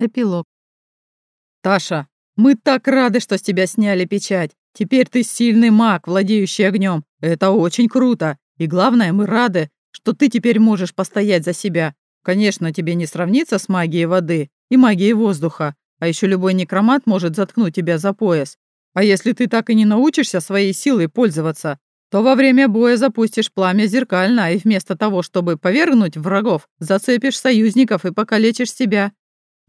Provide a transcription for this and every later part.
Эпилог. Таша, мы так рады, что с тебя сняли печать. Теперь ты сильный маг, владеющий огнем. Это очень круто. И главное, мы рады, что ты теперь можешь постоять за себя. Конечно, тебе не сравнится с магией воды и магией воздуха, а еще любой некромант может заткнуть тебя за пояс. А если ты так и не научишься своей силой пользоваться, то во время боя запустишь пламя зеркально, и вместо того, чтобы повергнуть врагов, зацепишь союзников и покалечишь себя.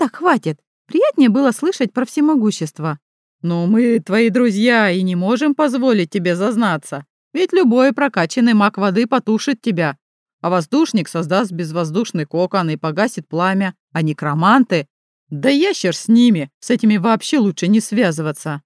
Так, хватит. Приятнее было слышать про всемогущество. Но мы твои друзья и не можем позволить тебе зазнаться. Ведь любой прокачанный маг воды потушит тебя. А воздушник создаст безвоздушный кокон и погасит пламя. А некроманты... Да ящер с ними. С этими вообще лучше не связываться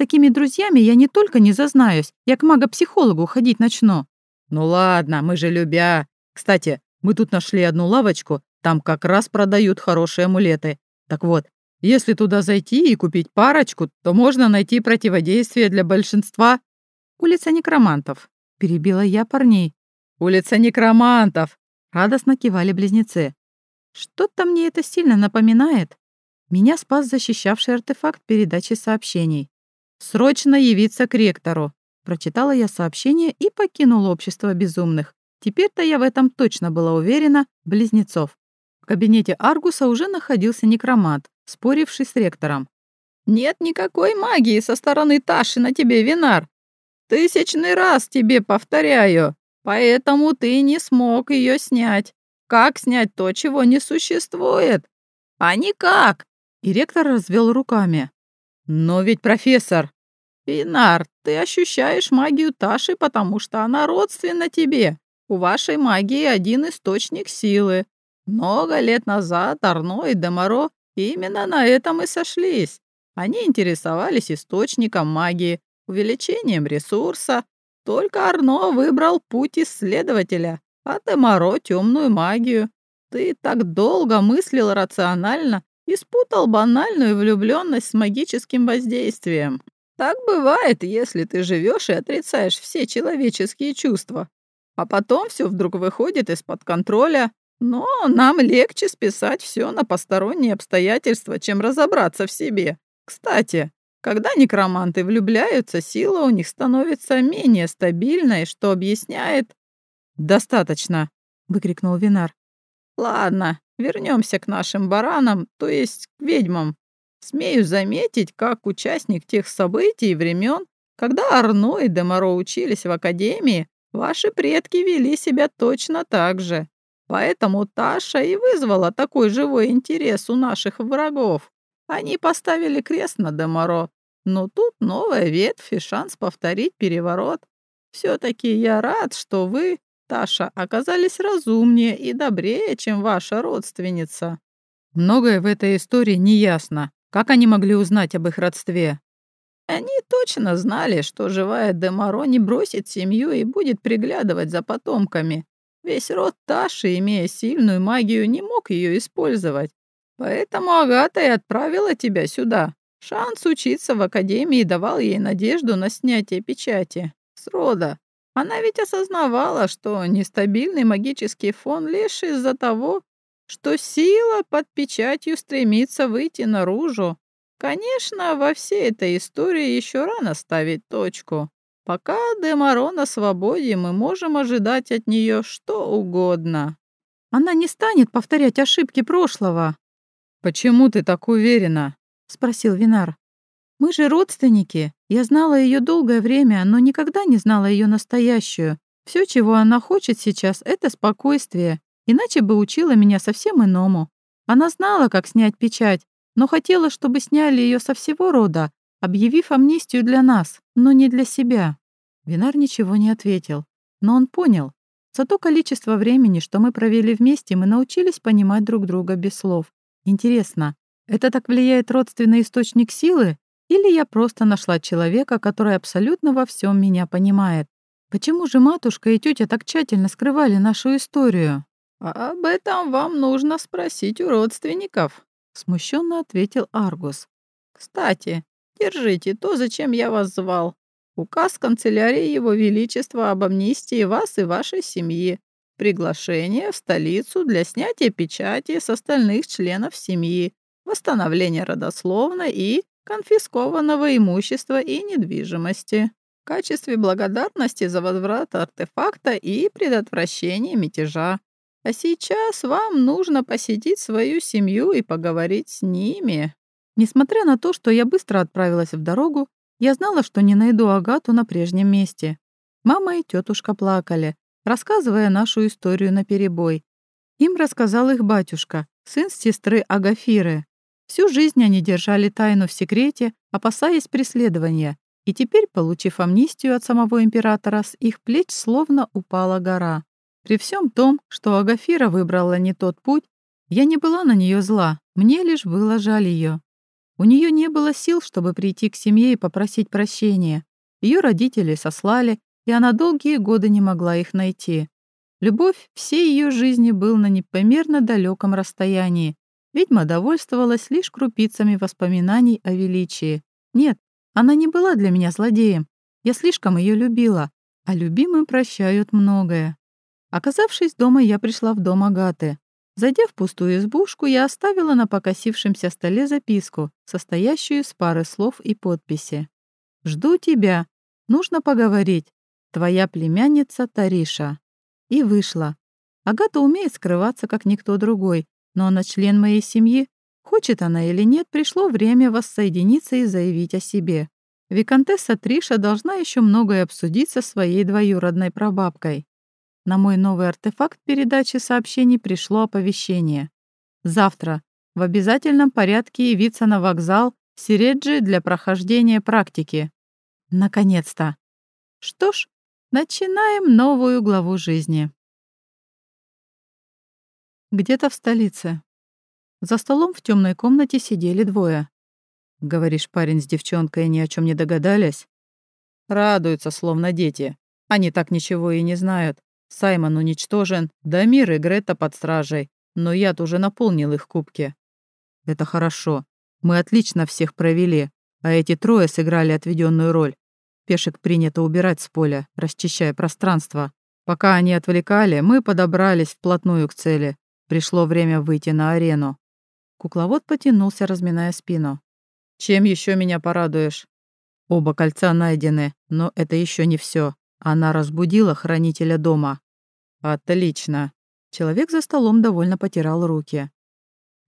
такими друзьями я не только не зазнаюсь, я к мага-психологу ходить начну». «Ну ладно, мы же любя. Кстати, мы тут нашли одну лавочку, там как раз продают хорошие амулеты. Так вот, если туда зайти и купить парочку, то можно найти противодействие для большинства». «Улица некромантов», — перебила я парней. «Улица некромантов», — радостно кивали близнецы. «Что-то мне это сильно напоминает. Меня спас защищавший артефакт передачи сообщений. «Срочно явиться к ректору!» Прочитала я сообщение и покинула общество безумных. Теперь-то я в этом точно была уверена, близнецов. Кабинете Аргуса уже находился некромант, споривший с ректором. «Нет никакой магии со стороны Таши на тебе, Винар. Тысячный раз тебе повторяю. Поэтому ты не смог ее снять. Как снять то, чего не существует? А никак!» И ректор развел руками. «Но ведь профессор...» «Инар, ты ощущаешь магию Таши, потому что она родственна тебе. У вашей магии один источник силы. Много лет назад Арно и Демаро именно на этом и сошлись. Они интересовались источником магии, увеличением ресурса. Только Арно выбрал путь исследователя, а Демаро — темную магию. Ты так долго мыслил рационально, и спутал банальную влюбленность с магическим воздействием. Так бывает, если ты живешь и отрицаешь все человеческие чувства. А потом все вдруг выходит из-под контроля. Но нам легче списать все на посторонние обстоятельства, чем разобраться в себе. Кстати, когда некроманты влюбляются, сила у них становится менее стабильной, что объясняет... «Достаточно!» — выкрикнул Винар. «Ладно, Вернемся к нашим баранам, то есть к ведьмам. Смею заметить, как участник тех событий и времен, когда Арно и Демаро учились в академии, ваши предки вели себя точно так же. Поэтому Таша и вызвала такой живой интерес у наших врагов. Они поставили крест на Демаро, но тут новая ветвь и шанс повторить переворот. Все-таки я рад, что вы Таша, оказались разумнее и добрее, чем ваша родственница. Многое в этой истории неясно. Как они могли узнать об их родстве? Они точно знали, что живая Демаро не бросит семью и будет приглядывать за потомками. Весь род Таши, имея сильную магию, не мог ее использовать. Поэтому Агата и отправила тебя сюда. Шанс учиться в академии давал ей надежду на снятие печати. С рода. Она ведь осознавала, что нестабильный магический фон лишь из-за того, что сила под печатью стремится выйти наружу. Конечно, во всей этой истории еще рано ставить точку. Пока Демаро на свободе, мы можем ожидать от нее что угодно. Она не станет повторять ошибки прошлого. «Почему ты так уверена?» — спросил Винар. Мы же родственники. Я знала ее долгое время, но никогда не знала ее настоящую. Все, чего она хочет сейчас, это спокойствие. Иначе бы учила меня совсем иному. Она знала, как снять печать, но хотела, чтобы сняли ее со всего рода, объявив амнистию для нас, но не для себя. Винар ничего не ответил, но он понял. За то количество времени, что мы провели вместе, мы научились понимать друг друга без слов. Интересно, это так влияет родственный источник силы или я просто нашла человека, который абсолютно во всем меня понимает. Почему же матушка и тетя так тщательно скрывали нашу историю? Об этом вам нужно спросить у родственников, смущенно ответил Аргус. Кстати, держите то, зачем я вас звал. Указ канцелярии Его Величества об амнистии вас и вашей семьи. Приглашение в столицу для снятия печати с остальных членов семьи. восстановления родословной и конфискованного имущества и недвижимости в качестве благодарности за возврат артефакта и предотвращение мятежа. А сейчас вам нужно посетить свою семью и поговорить с ними. Несмотря на то, что я быстро отправилась в дорогу, я знала, что не найду Агату на прежнем месте. Мама и тетушка плакали, рассказывая нашу историю на перебой. Им рассказал их батюшка, сын сестры Агафиры. Всю жизнь они держали тайну в секрете, опасаясь преследования, и теперь, получив амнистию от самого императора, с их плеч словно упала гора. При всем том, что Агафира выбрала не тот путь, я не была на нее зла, мне лишь было жаль ее. У нее не было сил, чтобы прийти к семье и попросить прощения. Ее родители сослали, и она долгие годы не могла их найти. Любовь всей ее жизни был на непомерно далеком расстоянии. Ведьма довольствовалась лишь крупицами воспоминаний о величии. Нет, она не была для меня злодеем. Я слишком ее любила, а любимым прощают многое. Оказавшись дома, я пришла в дом Агаты. Зайдя в пустую избушку, я оставила на покосившемся столе записку, состоящую из пары слов и подписи. «Жду тебя. Нужно поговорить. Твоя племянница Тариша». И вышла. Агата умеет скрываться, как никто другой, но она член моей семьи. Хочет она или нет, пришло время воссоединиться и заявить о себе. Викантесса Триша должна еще многое обсудить со своей двоюродной прабабкой. На мой новый артефакт передачи сообщений пришло оповещение. Завтра в обязательном порядке явиться на вокзал Сиреджи для прохождения практики. Наконец-то. Что ж, начинаем новую главу жизни. Где-то в столице. За столом в темной комнате сидели двое. Говоришь, парень с девчонкой ни о чем не догадались? Радуются, словно дети. Они так ничего и не знают. Саймон уничтожен, Дамир и Грета под стражей, но яд уже наполнил их кубки. Это хорошо. Мы отлично всех провели, а эти трое сыграли отведенную роль. Пешек принято убирать с поля, расчищая пространство. Пока они отвлекали, мы подобрались вплотную к цели. Пришло время выйти на арену. Кукловод потянулся, разминая спину. «Чем еще меня порадуешь?» Оба кольца найдены, но это еще не все. Она разбудила хранителя дома. Отлично. Человек за столом довольно потирал руки.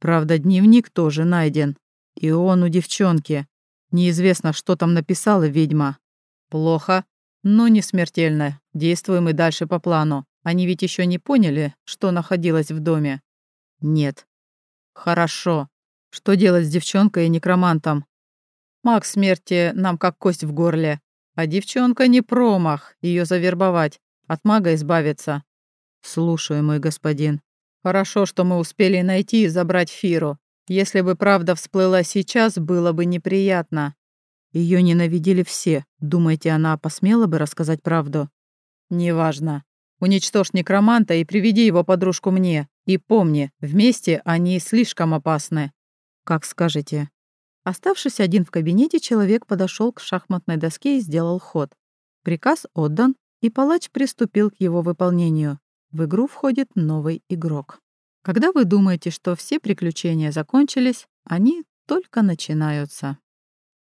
Правда, дневник тоже найден. И он у девчонки. Неизвестно, что там написала ведьма. Плохо, но не смертельно. Действуем и дальше по плану. Они ведь еще не поняли, что находилось в доме. Нет. Хорошо. Что делать с девчонкой и некромантом? Маг смерти нам как кость в горле. А девчонка не промах, ее завербовать, от мага избавиться. Слушаю, мой господин. Хорошо, что мы успели найти и забрать Фиру. Если бы правда всплыла сейчас, было бы неприятно. Ее ненавидели все. Думаете, она посмела бы рассказать правду? Неважно. Уничтожь некроманта и приведи его подружку мне. И помни, вместе они слишком опасны. Как скажете. Оставшись один в кабинете, человек подошел к шахматной доске и сделал ход. Приказ отдан, и палач приступил к его выполнению. В игру входит новый игрок. Когда вы думаете, что все приключения закончились, они только начинаются.